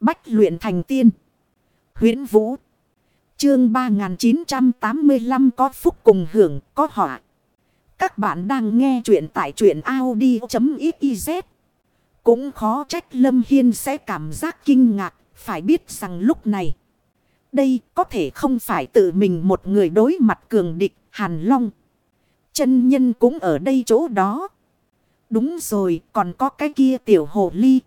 Bách luyện thành tiên. huyễn Vũ. Chương 3985 có phúc cùng hưởng, có họa. Các bạn đang nghe truyện tại truyện Audi.xyz. Cũng khó trách Lâm Hiên sẽ cảm giác kinh ngạc, phải biết rằng lúc này. Đây có thể không phải tự mình một người đối mặt cường địch, Hàn Long. Chân nhân cũng ở đây chỗ đó. Đúng rồi, còn có cái kia tiểu hồ ly.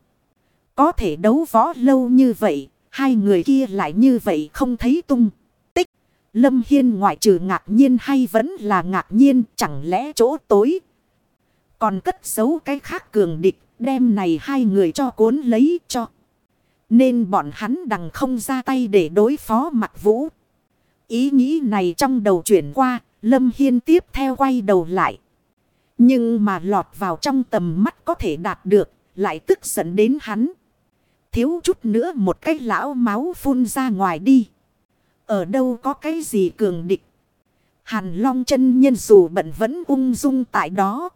Có thể đấu võ lâu như vậy, hai người kia lại như vậy không thấy tung. Tích, Lâm Hiên ngoại trừ ngạc nhiên hay vẫn là ngạc nhiên, chẳng lẽ chỗ tối. Còn cất giấu cái khác cường địch, đem này hai người cho cuốn lấy cho. Nên bọn hắn đằng không ra tay để đối phó mặt vũ. Ý nghĩ này trong đầu chuyển qua, Lâm Hiên tiếp theo quay đầu lại. Nhưng mà lọt vào trong tầm mắt có thể đạt được, lại tức giận đến hắn. Thiếu chút nữa một cái lão máu phun ra ngoài đi. Ở đâu có cái gì cường địch. Hàn long chân nhân dù bận vẫn ung dung tại đó.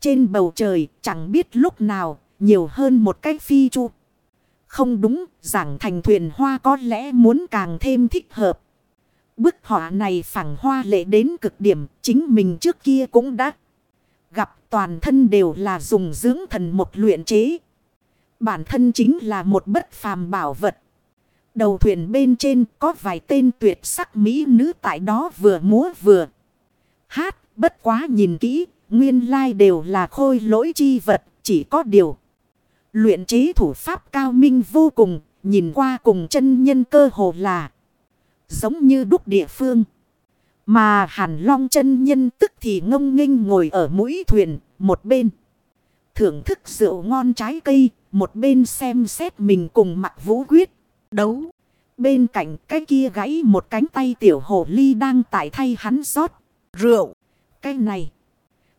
Trên bầu trời chẳng biết lúc nào nhiều hơn một cái phi chu. Không đúng, giảng thành thuyền hoa có lẽ muốn càng thêm thích hợp. Bức họa này phẳng hoa lệ đến cực điểm, chính mình trước kia cũng đã gặp toàn thân đều là dùng dưỡng thần một luyện chế. Bản thân chính là một bất phàm bảo vật. Đầu thuyền bên trên có vài tên tuyệt sắc mỹ nữ tại đó vừa múa vừa hát. Bất quá nhìn kỹ, nguyên lai đều là khôi lỗi chi vật, chỉ có điều. Luyện chế thủ pháp cao minh vô cùng, nhìn qua cùng chân nhân cơ hồ là giống như đúc địa phương. Mà hàn long chân nhân tức thì ngông nghênh ngồi ở mũi thuyền, một bên. Thưởng thức rượu ngon trái cây, một bên xem xét mình cùng mặt vũ quyết. Đấu. Bên cạnh cái kia gãy một cánh tay tiểu hồ ly đang tại thay hắn rót. Rượu. Cái này.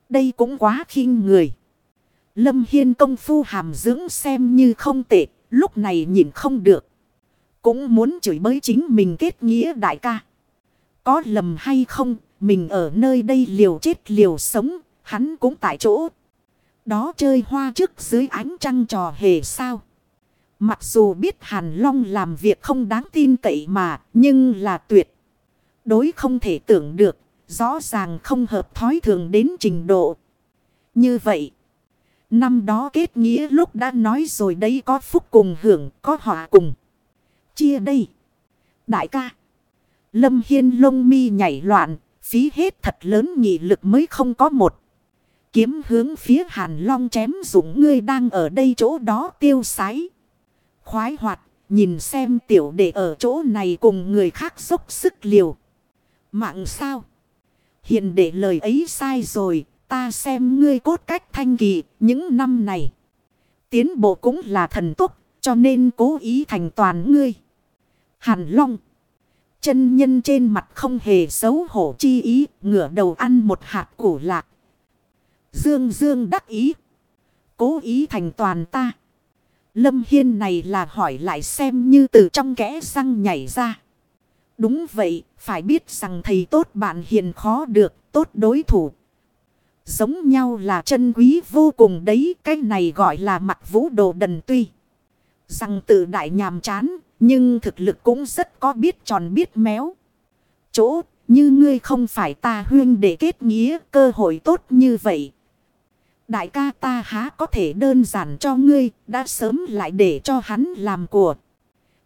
Đây cũng quá khinh người. Lâm Hiên công phu hàm dưỡng xem như không tệ. Lúc này nhìn không được. Cũng muốn chửi bới chính mình kết nghĩa đại ca. Có lầm hay không, mình ở nơi đây liều chết liều sống, hắn cũng tại chỗ. Đó chơi hoa trước dưới ánh trăng trò hề sao. Mặc dù biết Hàn Long làm việc không đáng tin cậy mà, nhưng là tuyệt. Đối không thể tưởng được, rõ ràng không hợp thói thường đến trình độ. Như vậy, năm đó kết nghĩa lúc đã nói rồi đấy có phúc cùng hưởng, có họa cùng. Chia đây. Đại ca. Lâm Hiên lông mi nhảy loạn, phí hết thật lớn nghị lực mới không có một. Kiếm hướng phía hàn long chém dũng ngươi đang ở đây chỗ đó tiêu sái. Khoái hoạt, nhìn xem tiểu đệ ở chỗ này cùng người khác dốc sức liều. Mạng sao? Hiện để lời ấy sai rồi, ta xem ngươi cốt cách thanh kỳ những năm này. Tiến bộ cũng là thần túc, cho nên cố ý thành toàn ngươi. Hàn Long. Chân nhân trên mặt không hề xấu hổ chi ý, ngửa đầu ăn một hạt củ lạc. Dương Dương đắc ý. Cố ý thành toàn ta. Lâm Hiên này là hỏi lại xem như từ trong kẽ răng nhảy ra. Đúng vậy, phải biết rằng thầy tốt bạn hiền khó được, tốt đối thủ. Giống nhau là chân quý vô cùng đấy, cái này gọi là mặt vũ đồ đần tuy. Rằng tự đại nhàm chán, nhưng thực lực cũng rất có biết tròn biết méo. Chỗ, như ngươi không phải ta huyên để kết nghĩa cơ hội tốt như vậy. Đại ca ta há có thể đơn giản cho ngươi, đã sớm lại để cho hắn làm của.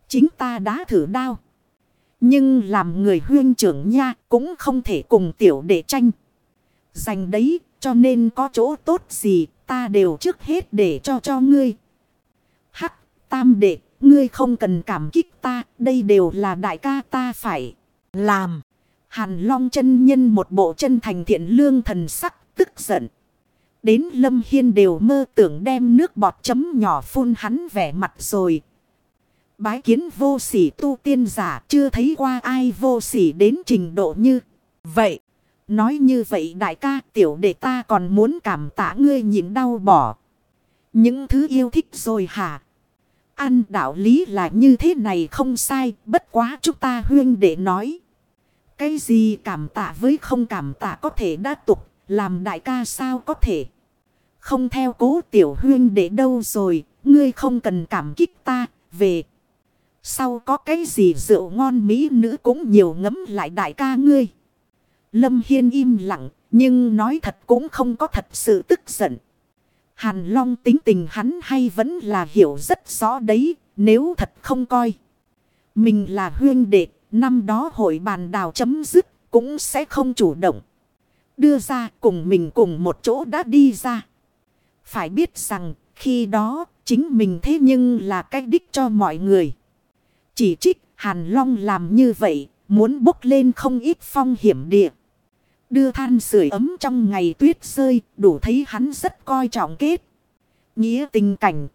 Chính ta đã thử đao. Nhưng làm người huyên trưởng nha cũng không thể cùng tiểu để tranh. Dành đấy, cho nên có chỗ tốt gì, ta đều trước hết để cho cho ngươi. Hắc, tam đệ, ngươi không cần cảm kích ta, đây đều là đại ca ta phải làm. Hàn Long chân nhân một bộ chân thành thiện lương thần sắc, tức giận. Đến Lâm Hiên đều mơ tưởng đem nước bọt chấm nhỏ phun hắn vẻ mặt rồi. Bái kiến vô sỉ tu tiên giả chưa thấy qua ai vô sỉ đến trình độ như vậy. Nói như vậy đại ca tiểu đệ ta còn muốn cảm tạ ngươi nhịn đau bỏ. Những thứ yêu thích rồi hả? Ăn đạo lý là như thế này không sai, bất quá chúng ta huyên để nói. Cái gì cảm tạ với không cảm tạ có thể đã tục, làm đại ca sao có thể. Không theo cố tiểu huyên để đâu rồi, ngươi không cần cảm kích ta, về. Sau có cái gì rượu ngon mỹ nữ cũng nhiều ngấm lại đại ca ngươi. Lâm Hiên im lặng, nhưng nói thật cũng không có thật sự tức giận. Hàn Long tính tình hắn hay vẫn là hiểu rất rõ đấy, nếu thật không coi. Mình là huyên đệ, năm đó hội bàn đào chấm dứt, cũng sẽ không chủ động. Đưa ra cùng mình cùng một chỗ đã đi ra. Phải biết rằng, khi đó, chính mình thế nhưng là cách đích cho mọi người. Chỉ trích, Hàn Long làm như vậy, muốn bốc lên không ít phong hiểm địa. Đưa than sưởi ấm trong ngày tuyết rơi, đủ thấy hắn rất coi trọng kết. Nghĩa tình cảnh.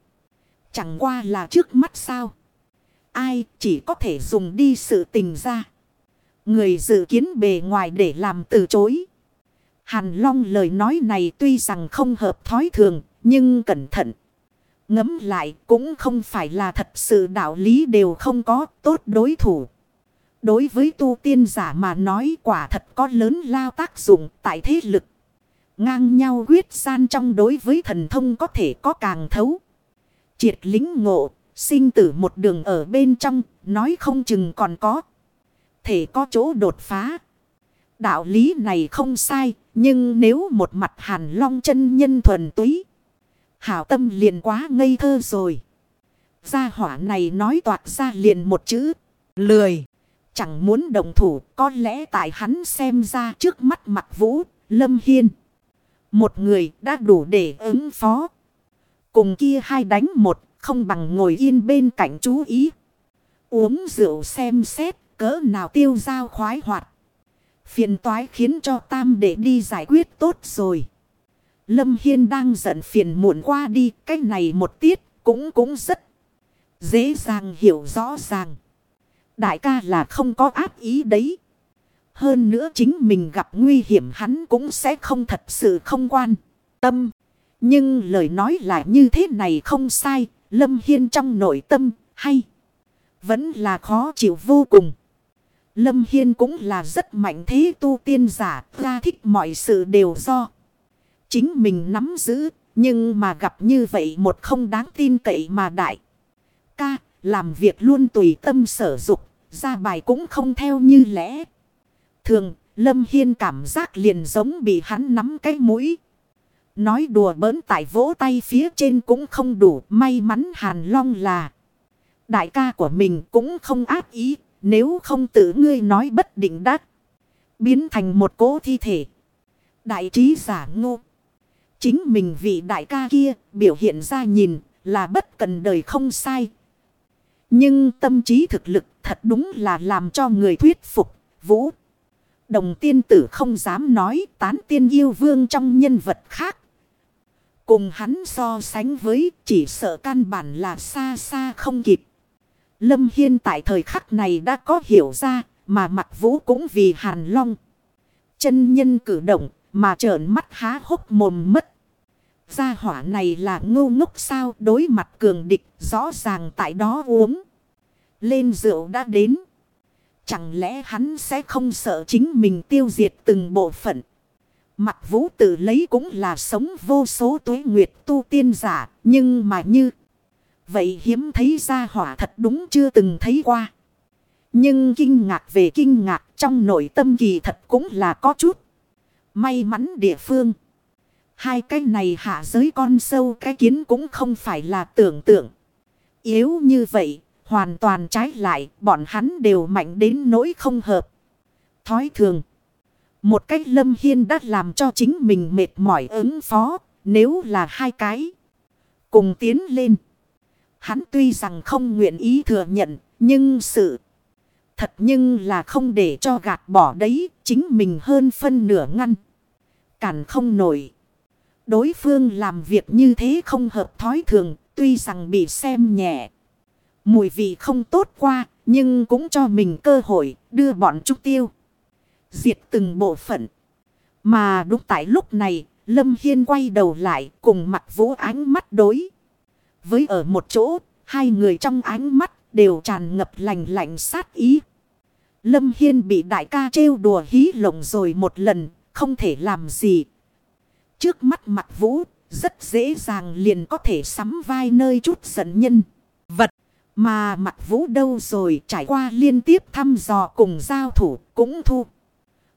Chẳng qua là trước mắt sao. Ai chỉ có thể dùng đi sự tình ra. Người dự kiến bề ngoài để làm từ chối. Hàn Long lời nói này tuy rằng không hợp thói thường, nhưng cẩn thận. Ngấm lại cũng không phải là thật sự đạo lý đều không có tốt đối thủ. Đối với tu tiên giả mà nói quả thật có lớn lao tác dụng tại thế lực. Ngang nhau quyết gian trong đối với thần thông có thể có càng thấu. Triệt lính ngộ, sinh tử một đường ở bên trong, nói không chừng còn có. Thể có chỗ đột phá. Đạo lý này không sai, nhưng nếu một mặt hàn long chân nhân thuần túy. Hảo tâm liền quá ngây thơ rồi. Gia hỏa này nói toạt ra liền một chữ, lười. Chẳng muốn đồng thủ có lẽ tại hắn xem ra trước mắt mặt vũ, lâm hiên. Một người đã đủ để ứng phó. Cùng kia hai đánh một, không bằng ngồi yên bên cạnh chú ý. Uống rượu xem xét, cỡ nào tiêu dao khoái hoạt. Phiền toái khiến cho tam để đi giải quyết tốt rồi. Lâm Hiên đang giận phiền muộn qua đi, cái này một tiết cũng cũng rất dễ dàng hiểu rõ ràng. Đại ca là không có áp ý đấy. Hơn nữa chính mình gặp nguy hiểm hắn cũng sẽ không thật sự không quan tâm. Nhưng lời nói là như thế này không sai. Lâm Hiên trong nội tâm hay vẫn là khó chịu vô cùng. Lâm Hiên cũng là rất mạnh thế tu tiên giả. Ra thích mọi sự đều do. Chính mình nắm giữ. Nhưng mà gặp như vậy một không đáng tin cậy mà đại. Ca làm việc luôn tùy tâm sở dục ra bài cũng không theo như lẽ. Thường, Lâm Hiên cảm giác liền giống bị hắn nắm cái mũi. Nói đùa bỡn tại vỗ tay phía trên cũng không đủ. May mắn Hàn Long là. Đại ca của mình cũng không ác ý. Nếu không tự ngươi nói bất định đắc. Biến thành một cố thi thể. Đại trí giả ngô. Chính mình vị đại ca kia biểu hiện ra nhìn là bất cần đời không sai. Nhưng tâm trí thực lực thật đúng là làm cho người thuyết phục. Vũ. Đồng tiên tử không dám nói tán tiên yêu vương trong nhân vật khác. Cùng hắn so sánh với chỉ sợ căn bản là xa xa không kịp. Lâm Hiên tại thời khắc này đã có hiểu ra, mà mặt vũ cũng vì hàn long. Chân nhân cử động, mà trợn mắt há hốc mồm mất. Gia hỏa này là ngu ngốc sao, đối mặt cường địch, rõ ràng tại đó uống. Lên rượu đã đến. Chẳng lẽ hắn sẽ không sợ chính mình tiêu diệt từng bộ phận. Mặt vũ tử lấy cũng là sống vô số tuế nguyệt tu tiên giả. Nhưng mà như. Vậy hiếm thấy ra hỏa thật đúng chưa từng thấy qua. Nhưng kinh ngạc về kinh ngạc trong nội tâm kỳ thật cũng là có chút. May mắn địa phương. Hai cái này hạ giới con sâu cái kiến cũng không phải là tưởng tượng. Yếu như vậy, hoàn toàn trái lại, bọn hắn đều mạnh đến nỗi không hợp. Thói thường. Một cách lâm hiên đã làm cho chính mình mệt mỏi ứng phó, nếu là hai cái. Cùng tiến lên. Hắn tuy rằng không nguyện ý thừa nhận, nhưng sự thật nhưng là không để cho gạt bỏ đấy, chính mình hơn phân nửa ngăn. Cản không nổi. Đối phương làm việc như thế không hợp thói thường, tuy rằng bị xem nhẹ. Mùi vị không tốt qua, nhưng cũng cho mình cơ hội đưa bọn trúc tiêu. Diệt từng bộ phận. Mà đúng tại lúc này, Lâm Hiên quay đầu lại cùng mặt vũ ánh mắt đối. Với ở một chỗ, hai người trong ánh mắt đều tràn ngập lành lạnh sát ý. Lâm Hiên bị đại ca trêu đùa hí lộng rồi một lần, không thể làm gì. Trước mắt mặt vũ, rất dễ dàng liền có thể sắm vai nơi chút giận nhân. Vật, Mà mặt vũ đâu rồi trải qua liên tiếp thăm dò cùng giao thủ cũng thu.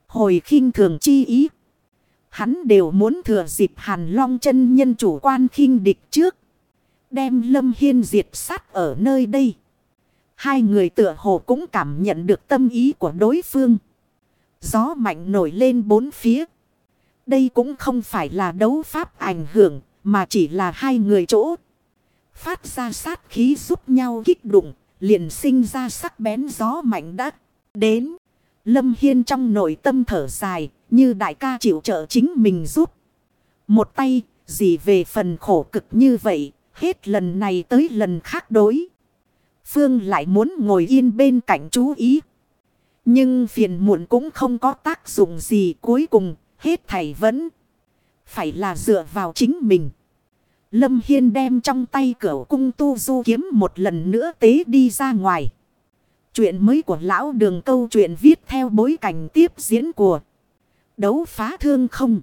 Hồi khinh thường chi ý. Hắn đều muốn thừa dịp hàn long chân nhân chủ quan khinh địch trước. Đem lâm hiên diệt sát ở nơi đây. Hai người tựa hồ cũng cảm nhận được tâm ý của đối phương. Gió mạnh nổi lên bốn phía. Đây cũng không phải là đấu pháp ảnh hưởng mà chỉ là hai người chỗ. Phát ra sát khí giúp nhau kích đụng, liền sinh ra sắc bén gió mạnh đã đến. Lâm Hiên trong nội tâm thở dài, như đại ca chịu trợ chính mình giúp. Một tay, gì về phần khổ cực như vậy, hết lần này tới lần khác đối. Phương lại muốn ngồi yên bên cạnh chú ý. Nhưng phiền muộn cũng không có tác dụng gì cuối cùng, hết thầy vẫn phải là dựa vào chính mình. Lâm Hiên đem trong tay cửa cung tu du kiếm một lần nữa tế đi ra ngoài. Chuyện mới của lão đường câu chuyện viết theo bối cảnh tiếp diễn của đấu phá thương không.